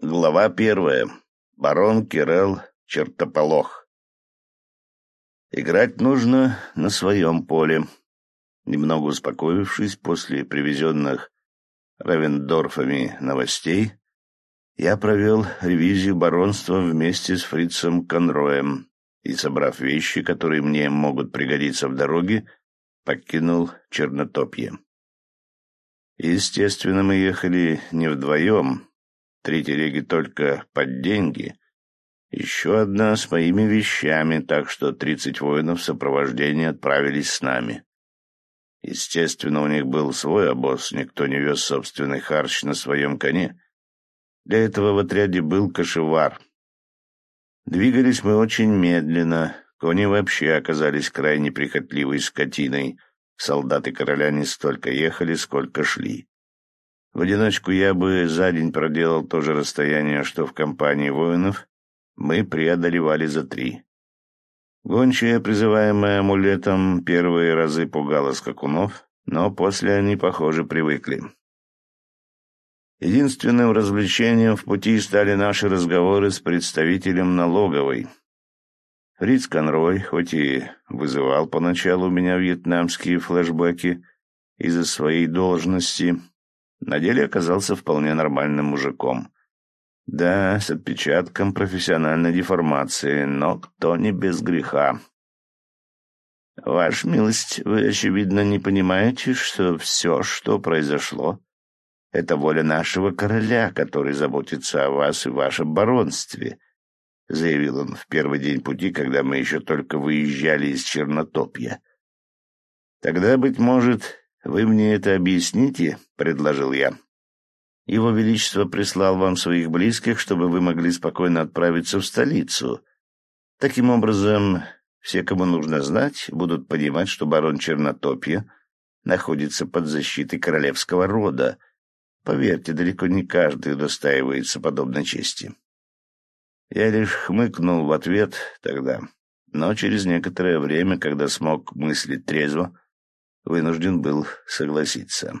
Глава первая. Барон Кирелл Чертополох. Играть нужно на своем поле. Немного успокоившись после привезенных Равендорфами новостей, я провел ревизию баронства вместе с фрицем Конроем и, собрав вещи, которые мне могут пригодиться в дороге, покинул Чернотопье. Естественно, мы ехали не вдвоем, Три телеги только под деньги. Еще одна с моими вещами, так что тридцать воинов в сопровождении отправились с нами. Естественно, у них был свой обоз, никто не вез собственный харч на своем коне. Для этого в отряде был кошевар. Двигались мы очень медленно, кони вообще оказались крайне прихотливой скотиной. Солдаты короля не столько ехали, сколько шли. В одиночку я бы за день проделал то же расстояние, что в компании воинов, мы преодолевали за три. Гончая, призываемая амулетом, первые разы пугала скакунов, но после они, похоже, привыкли. Единственным развлечением в пути стали наши разговоры с представителем налоговой. Фриц Конрой, хоть и вызывал поначалу у меня вьетнамские флешбеки из-за своей должности, на деле оказался вполне нормальным мужиком. Да, с отпечатком профессиональной деформации, но кто не без греха. Ваша милость, вы, очевидно, не понимаете, что все, что произошло, это воля нашего короля, который заботится о вас и вашем баронстве, — заявил он в первый день пути, когда мы еще только выезжали из Чернотопья. Тогда, быть может, «Вы мне это объясните?» — предложил я. «Его Величество прислал вам своих близких, чтобы вы могли спокойно отправиться в столицу. Таким образом, все, кому нужно знать, будут понимать, что барон Чернотопья находится под защитой королевского рода. Поверьте, далеко не каждый удостаивается подобной чести». Я лишь хмыкнул в ответ тогда, но через некоторое время, когда смог мыслить трезво, вынужден был согласиться.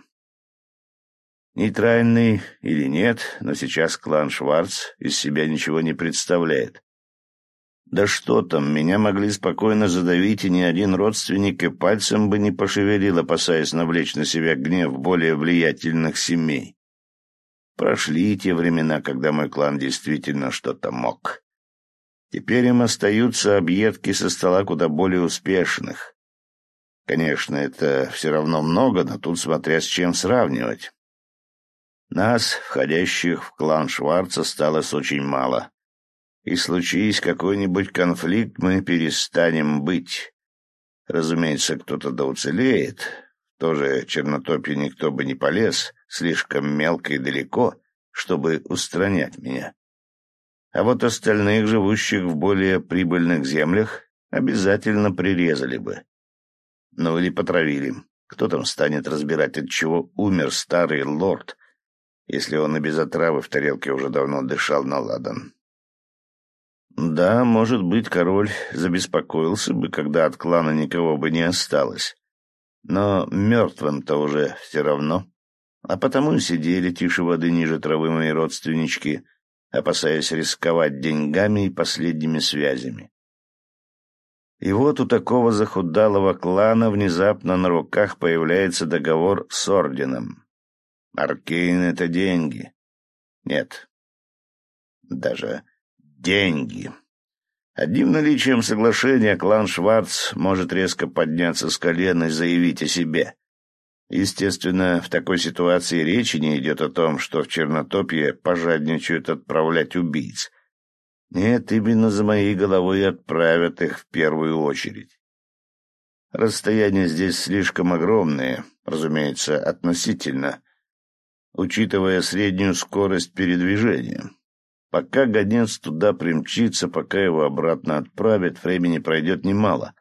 Нейтральный или нет, но сейчас клан Шварц из себя ничего не представляет. Да что там, меня могли спокойно задавить, и ни один родственник и пальцем бы не пошевелил, опасаясь навлечь на себя гнев более влиятельных семей. Прошли те времена, когда мой клан действительно что-то мог. Теперь им остаются объедки со стола куда более успешных. Конечно, это все равно много, но тут смотря с чем сравнивать. Нас, входящих в клан Шварца, осталось очень мало. И случись какой-нибудь конфликт, мы перестанем быть. Разумеется, кто-то да уцелеет. Тоже чернотопе никто бы не полез, слишком мелко и далеко, чтобы устранять меня. А вот остальных, живущих в более прибыльных землях, обязательно прирезали бы. Ну или потравили. Кто там станет разбирать, от чего умер старый лорд, если он и без отравы в тарелке уже давно дышал на ладан? Да, может быть, король забеспокоился бы, когда от клана никого бы не осталось. Но мертвым-то уже все равно. А потому и сидели тише воды ниже травы мои родственнички, опасаясь рисковать деньгами и последними связями. И вот у такого захудалого клана внезапно на руках появляется договор с орденом. Аркейн — это деньги. Нет. Даже деньги. Одним наличием соглашения клан Шварц может резко подняться с колена и заявить о себе. Естественно, в такой ситуации речи не идет о том, что в Чернотопье пожадничают отправлять убийц. Нет, именно за моей головой отправят их в первую очередь. Расстояние здесь слишком огромное, разумеется, относительно, учитывая среднюю скорость передвижения. Пока гонец туда примчится, пока его обратно отправят, времени пройдет немало.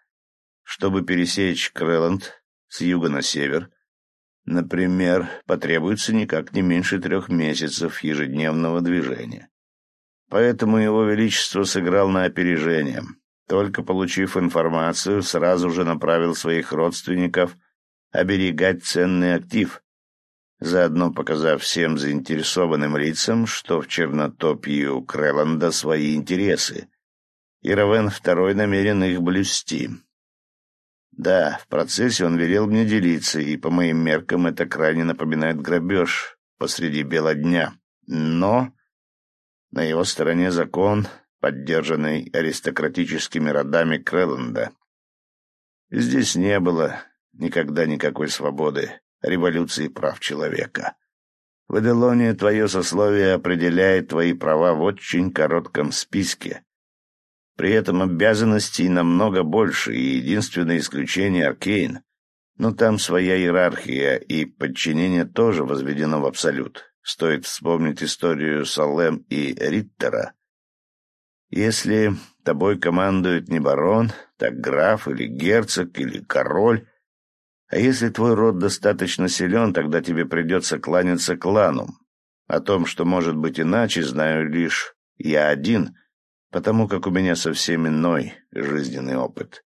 Чтобы пересечь Крэланд с юга на север, например, потребуется никак не меньше трех месяцев ежедневного движения. Поэтому его величество сыграл на опережение. Только получив информацию, сразу же направил своих родственников оберегать ценный актив. заодно показав всем заинтересованным лицам, что в чернотопии у Крэланда свои интересы, и Равен II намерен их блюсти. Да, в процессе он велел мне делиться, и по моим меркам это крайне напоминает грабеж посреди бела дня. Но на его стороне закон, поддержанный аристократическими родами Крэлленда. Здесь не было никогда никакой свободы, революции прав человека. В Эделоне твое сословие определяет твои права в очень коротком списке, при этом обязанностей намного больше, и единственное исключение — Аркейн. Но там своя иерархия, и подчинение тоже возведено в абсолют. Стоит вспомнить историю Салем и Риттера. Если тобой командует не барон, так граф или герцог или король, а если твой род достаточно силен, тогда тебе придется кланяться клану. О том, что может быть иначе, знаю лишь я один — потому как у меня совсем иной жизненный опыт.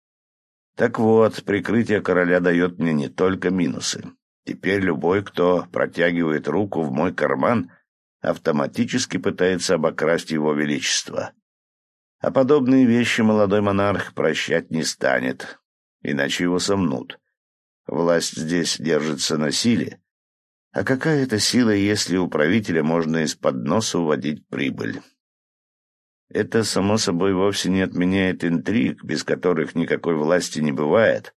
Так вот, прикрытие короля дает мне не только минусы. Теперь любой, кто протягивает руку в мой карман, автоматически пытается обокрасть его величество. А подобные вещи молодой монарх прощать не станет, иначе его сомнут. Власть здесь держится на силе. А какая это сила, если у правителя можно из-под носа уводить прибыль? Это, само собой, вовсе не отменяет интриг, без которых никакой власти не бывает.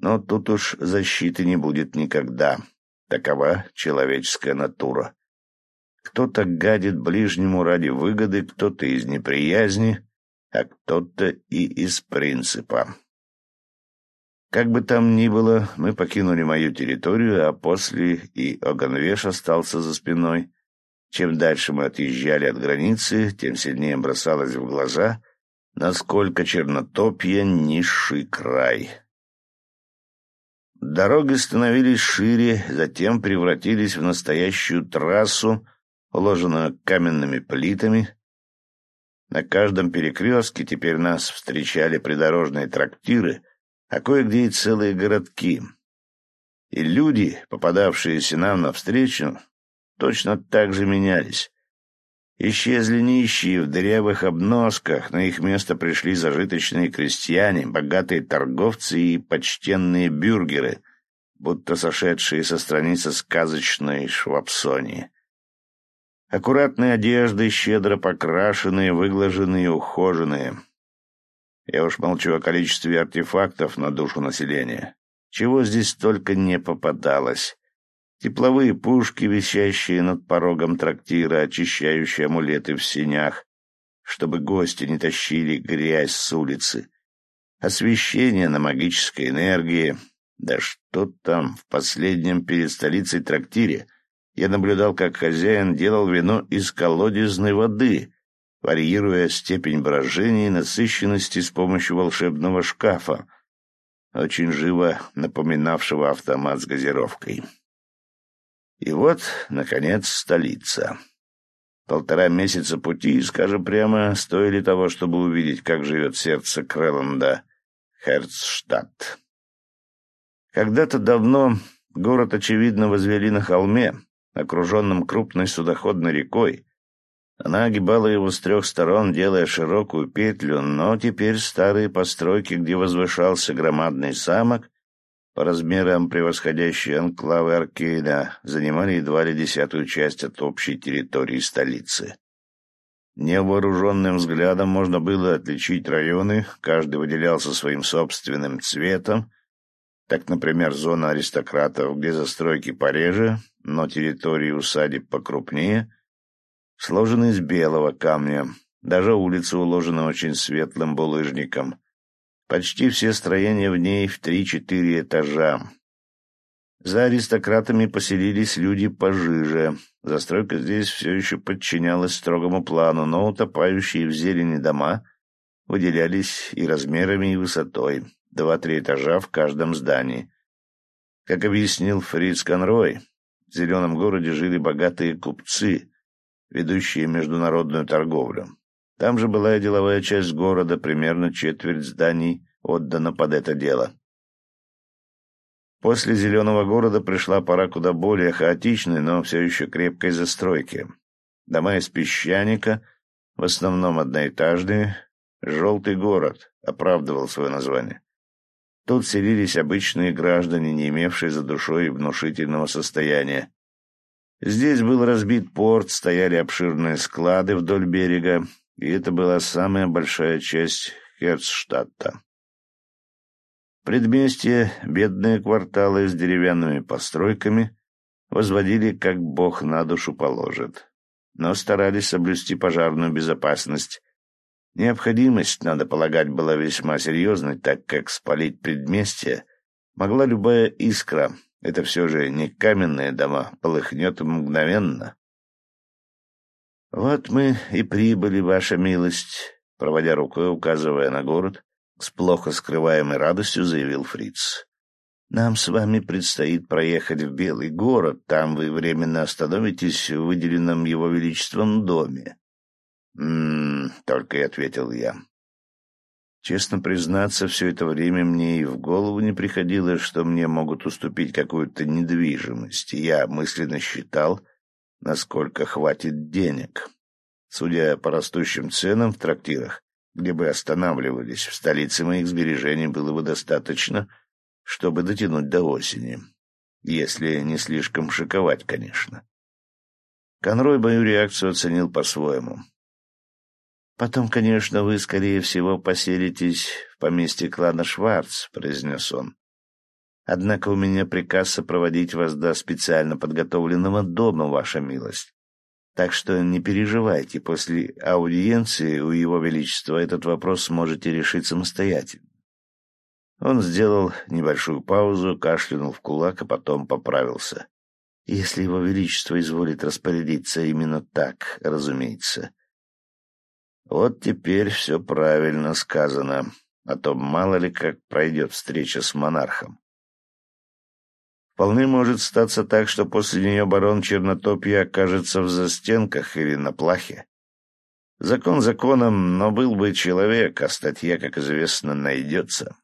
Но тут уж защиты не будет никогда. Такова человеческая натура. Кто-то гадит ближнему ради выгоды, кто-то из неприязни, а кто-то и из принципа. Как бы там ни было, мы покинули мою территорию, а после и Оганвеш остался за спиной. Чем дальше мы отъезжали от границы, тем сильнее бросалось в глаза, насколько чернотопье — низший край. Дороги становились шире, затем превратились в настоящую трассу, уложенную каменными плитами. На каждом перекрестке теперь нас встречали придорожные трактиры, а кое-где и целые городки. И люди, попадавшиеся нам навстречу, точно так же менялись. Исчезли нищие в дырявых обносках, на их место пришли зажиточные крестьяне, богатые торговцы и почтенные бюргеры, будто сошедшие со страницы сказочной швабсонии. Аккуратные одежды, щедро покрашенные, выглаженные, ухоженные. Я уж молчу о количестве артефактов на душу населения. Чего здесь только не попадалось. Тепловые пушки, висящие над порогом трактира, очищающие амулеты в синях, чтобы гости не тащили грязь с улицы. Освещение на магической энергии. Да что там, в последнем перед столицей трактире я наблюдал, как хозяин делал вино из колодезной воды, варьируя степень брожения и насыщенности с помощью волшебного шкафа, очень живо напоминавшего автомат с газировкой. И вот, наконец, столица. Полтора месяца пути, скажем прямо, стоили того, чтобы увидеть, как живет сердце Крэланда, Херцштадт. Когда-то давно город, очевидно, возвели на холме, окруженном крупной судоходной рекой. Она огибала его с трех сторон, делая широкую петлю, но теперь старые постройки, где возвышался громадный замок, по размерам превосходящие анклавы Аркейда, занимали едва ли десятую часть от общей территории столицы. Невооруженным взглядом можно было отличить районы, каждый выделялся своим собственным цветом. Так, например, зона аристократов, где застройки пореже, но территории усадеб покрупнее, сложены из белого камня. Даже улицы уложены очень светлым булыжником — Почти все строения в ней в три-четыре этажа. За аристократами поселились люди пожиже. Застройка здесь все еще подчинялась строгому плану, но утопающие в зелени дома выделялись и размерами, и высотой. Два-три этажа в каждом здании. Как объяснил Фриц Конрой, в зеленом городе жили богатые купцы, ведущие международную торговлю. Там же была и деловая часть города, примерно четверть зданий отдана под это дело. После зеленого города пришла пора куда более хаотичной, но все еще крепкой застройки. Дома из песчаника, в основном одноэтажные, «желтый город» оправдывал свое название. Тут селились обычные граждане, не имевшие за душой внушительного состояния. Здесь был разбит порт, стояли обширные склады вдоль берега, и это была самая большая часть Херцштадта. Предместье, бедные кварталы с деревянными постройками возводили, как бог на душу положит, но старались соблюсти пожарную безопасность. Необходимость, надо полагать, была весьма серьезной, так как спалить предместье могла любая искра. Это все же не каменные дома, полыхнет мгновенно. «Вот мы и прибыли, ваша милость», — проводя рукой, указывая на город, с плохо скрываемой радостью заявил Фриц. «Нам с вами предстоит проехать в Белый город. Там вы временно остановитесь в выделенном его величеством доме». «М-м-м», только и ответил я. Честно признаться, все это время мне и в голову не приходило, что мне могут уступить какую-то недвижимость. Я мысленно считал, насколько хватит денег. Судя по растущим ценам в трактирах, где бы останавливались. В столице моих сбережений было бы достаточно, чтобы дотянуть до осени. Если не слишком шиковать, конечно. Конрой мою реакцию оценил по-своему. «Потом, конечно, вы, скорее всего, поселитесь в поместье клана Шварц», — произнес он. «Однако у меня приказ сопроводить вас до специально подготовленного дома, ваша милость. Так что не переживайте, после аудиенции у Его Величества этот вопрос сможете решить самостоятельно. Он сделал небольшую паузу, кашлянул в кулак, а потом поправился. Если Его Величество изволит распорядиться именно так, разумеется. Вот теперь все правильно сказано, а то мало ли как пройдет встреча с монархом. Вполне может статься так, что после нее барон Чернотопья окажется в застенках или на плахе. Закон законом, но был бы человек, а статья, как известно, найдется.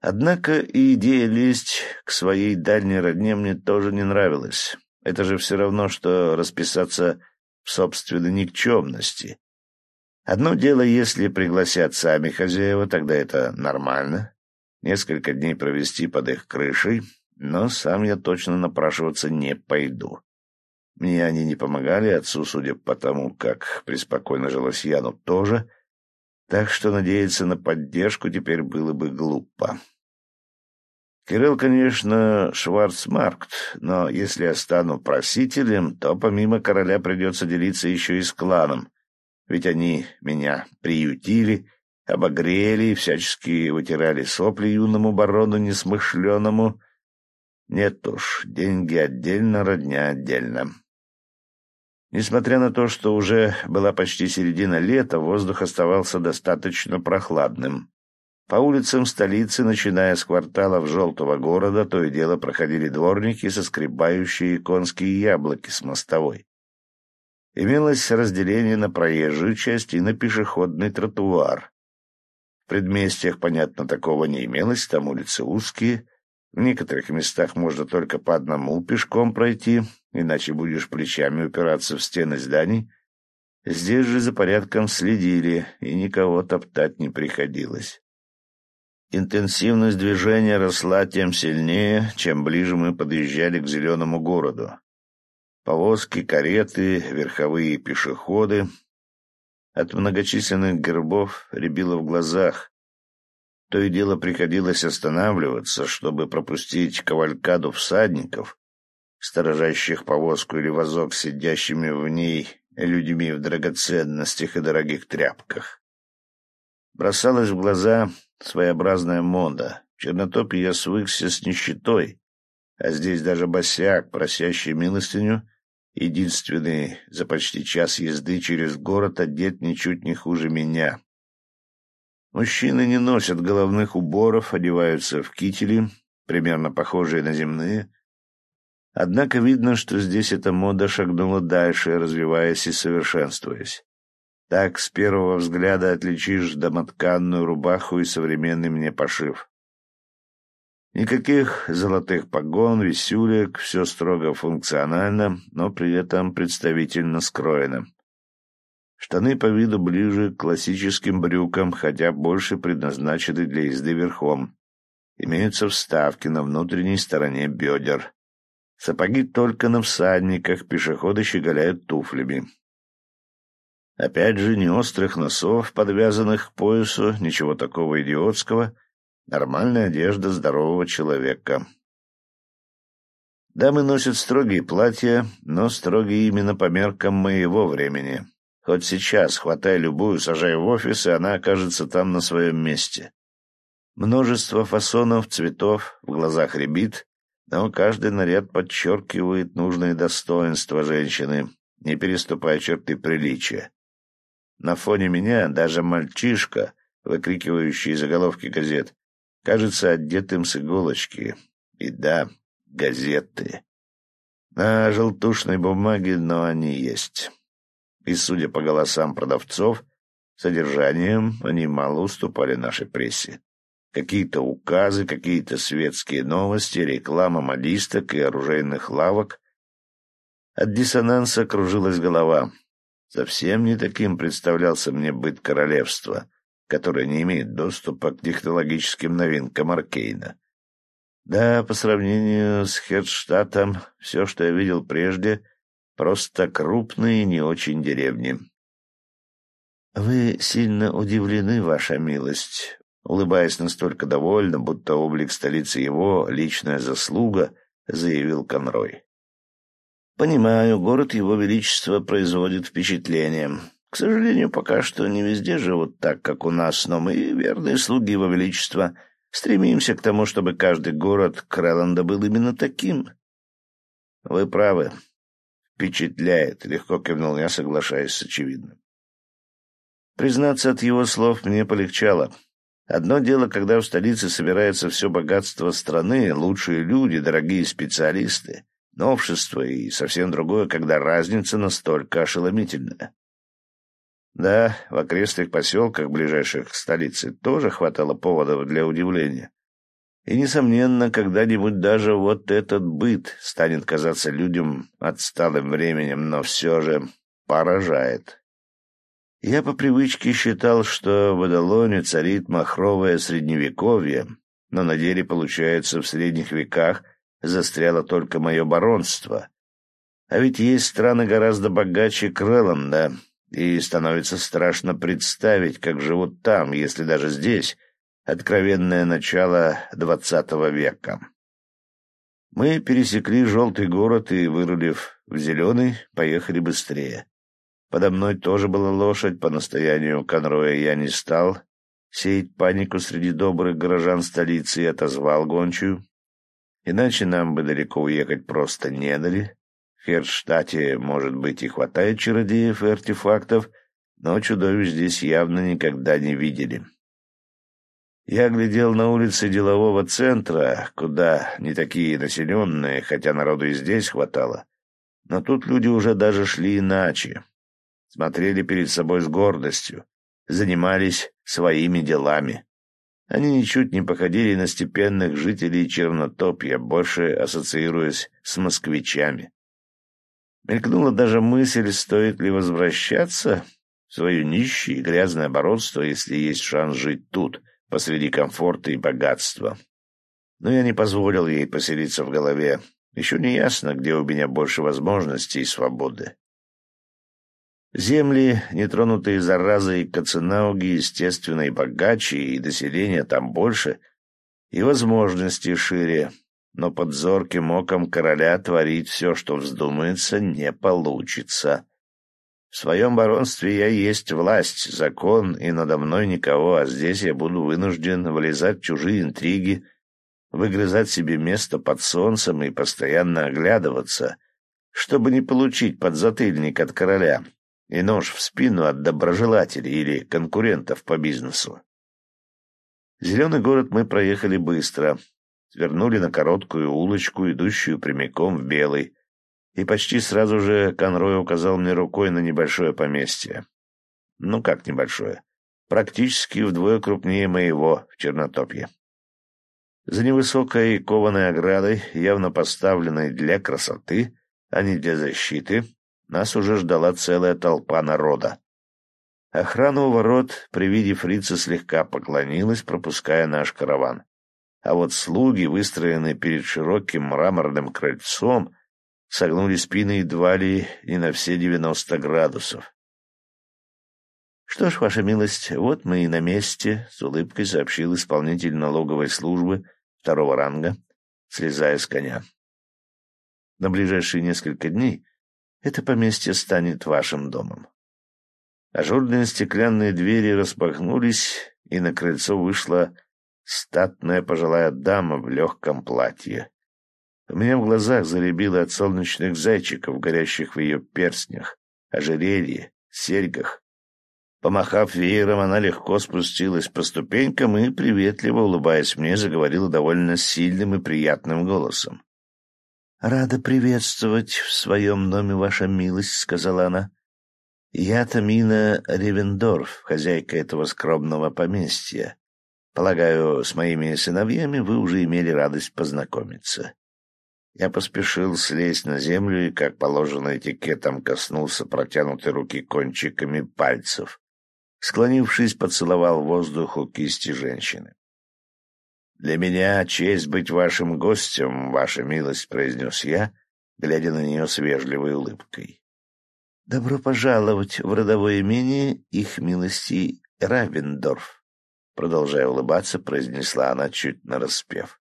Однако и идея лезть к своей дальней родне мне тоже не нравилась. Это же все равно, что расписаться в собственной никчемности. Одно дело, если пригласят сами хозяева, тогда это нормально. Несколько дней провести под их крышей, но сам я точно напрашиваться не пойду. Мне они не помогали, отцу, судя по тому, как преспокойно жилось Яну, тоже, так что надеяться на поддержку теперь было бы глупо. Кирилл, конечно, Шварцмаркт, но если я стану просителем, то помимо короля придется делиться еще и с кланом, ведь они меня приютили, обогрели и всячески вытирали сопли юному барону несмышленому, нет уж, деньги отдельно, родня отдельно. Несмотря на то, что уже была почти середина лета, воздух оставался достаточно прохладным. По улицам столицы, начиная с кварталов Желтого города, то и дело проходили дворники, соскребающие конские яблоки с мостовой. Имелось разделение на проезжую часть и на пешеходный тротуар. В предместьях, понятно, такого не имелось, там улицы узкие, в некоторых местах можно только по одному пешком пройти, иначе будешь плечами упираться в стены зданий. Здесь же за порядком следили, и никого топтать не приходилось. Интенсивность движения росла тем сильнее, чем ближе мы подъезжали к зеленому городу. Повозки, кареты, верховые пешеходы. От многочисленных гербов рябило в глазах, то и дело приходилось останавливаться, чтобы пропустить кавалькаду всадников, сторожащих повозку или вазок с сидящими в ней людьми в драгоценностях и дорогих тряпках. Бросалась в глаза своеобразная мода. В Чернотопе я свыкся с нищетой, а здесь даже босяк, просящий милостыню, единственный за почти час езды через город, одет ничуть не хуже меня. Мужчины не носят головных уборов, одеваются в кители, примерно похожие на земные. Однако видно, что здесь эта мода шагнула дальше, развиваясь и совершенствуясь. Так с первого взгляда отличишь домотканную рубаху и современный мне пошив. Никаких золотых погон, висюлек, все строго функционально, но при этом представительно скроено. Штаны по виду ближе к классическим брюкам, хотя больше предназначены для езды верхом. Имеются вставки на внутренней стороне бедер. Сапоги только на всадниках, пешеходы щеголяют туфлями. Опять же, ни острых носов, подвязанных к поясу, ничего такого идиотского — Нормальная одежда здорового человека. Дамы носят строгие платья, но строгие именно по меркам моего времени. Хоть сейчас, хватай любую, сажай в офис, и она окажется там на своем месте. Множество фасонов, цветов, в глазах рябит, но каждый наряд подчеркивает нужные достоинства женщины, не переступая черты приличия. На фоне меня даже мальчишка, выкрикивающий заголовки газет, кажется одетым с иголочки. И да, газеты. На желтушной бумаге, но они есть. И, судя по голосам продавцов, содержанием они мало уступали нашей прессе. Какие-то указы, какие-то светские новости, реклама модисток и оружейных лавок. От диссонанса кружилась голова. Совсем не таким представлялся мне быт королевства — который не имеет доступа к технологическим новинкам Аркейна. Да, по сравнению с Хедштатом, все, что я видел прежде, просто крупные не очень деревни. «Вы сильно удивлены, ваша милость», улыбаясь настолько довольно, будто облик столицы его — личная заслуга, заявил Конрой. «Понимаю, город его величества производит впечатление. К сожалению, пока что не везде живут так, как у нас, но мы, верные слуги его величества, стремимся к тому, чтобы каждый город Крэланда был именно таким. Вы правы. Впечатляет, легко кивнул я, соглашаясь с очевидным. Признаться, от его слов мне полегчало. Одно дело, когда в столице собирается все богатство страны, лучшие люди, дорогие специалисты, новшества, и совсем другое, когда разница настолько ошеломительная. Да, в окрестных поселках, ближайших к столице, тоже хватало поводов для удивления. И, несомненно, когда-нибудь даже вот этот быт станет казаться людям отсталым временем, но все же поражает. Я по привычке считал, что в Адалоне царит махровое средневековье, но на деле, получается, в средних веках застряло только мое баронство. А ведь есть страны гораздо богаче Крэланда, и становится страшно представить, как живут там, если даже здесь откровенное начало двадцатого века. Мы пересекли желтый город и, вырулив в зеленый, поехали быстрее. Подо мной тоже была лошадь, по настоянию Конроя я не стал сеять панику среди добрых горожан столицы и отозвал гончую. Иначе нам бы далеко уехать просто не дали. Херштате, может быть, и хватает чародеев и артефактов, но чудовищ здесь явно никогда не видели. Я глядел на улицы делового центра, куда не такие населенные, хотя народу и здесь хватало. Но тут люди уже даже шли иначе. Смотрели перед собой с гордостью, занимались своими делами. Они ничуть не походили на степенных жителей Чернотопья, больше ассоциируясь с москвичами. Мелькнула даже мысль, стоит ли возвращаться в свое нищее и грязное оборотство, если есть шанс жить тут, посреди комфорта и богатства. Но я не позволил ей поселиться в голове. Еще не ясно, где у меня больше возможностей и свободы. Земли, нетронутые заразой Каценауги, естественно, и богаче, и население там больше, и возможности шире, но под зорким оком короля творить все, что вздумается, не получится. В своем баронстве я есть власть, закон, и надо мной никого, а здесь я буду вынужден вылезать в чужие интриги, выгрызать себе место под солнцем и постоянно оглядываться, чтобы не получить подзатыльник от короля и нож в спину от доброжелателей или конкурентов по бизнесу. Зеленый город мы проехали быстро, свернули на короткую улочку, идущую прямиком в Белый, и почти сразу же Конрой указал мне рукой на небольшое поместье. Ну как небольшое? Практически вдвое крупнее моего в Чернотопье. За невысокой кованой оградой, явно поставленной для красоты, а не для защиты, нас уже ждала целая толпа народа. Охрана у ворот при виде фрица слегка поклонилась, пропуская наш караван. А вот слуги, выстроенные перед широким мраморным крыльцом, согнули спины едва ли не на все девяносто градусов. — Что ж, ваша милость, вот мы и на месте, — с улыбкой сообщил исполнитель налоговой службы второго ранга, слезая с коня. На ближайшие несколько дней это поместье станет вашим домом. Ажурные стеклянные двери распахнулись, и на крыльцо вышла статная пожилая дама в легком платье. У меня в глазах заребило от солнечных зайчиков, горящих в ее перстнях, ожерелье, серьгах. Помахав веером, она легко спустилась по ступенькам и, приветливо улыбаясь мне, заговорила довольно сильным и приятным голосом. — Рада приветствовать в своем доме, ваша милость, — сказала она. — Я Тамина Ревендорф, хозяйка этого скромного поместья. Полагаю, с моими сыновьями вы уже имели радость познакомиться. Я поспешил слезть на землю и, как положено этикетом, коснулся протянутой руки кончиками пальцев. Склонившись, поцеловал воздух у кисти женщины. «Для меня честь быть вашим гостем, ваша милость», — произнес я, глядя на нее с вежливой улыбкой. «Добро пожаловать в родовое имение их милости Равендорф», — продолжая улыбаться, произнесла она чуть нараспев.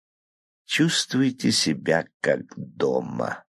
«Чувствуйте себя как дома».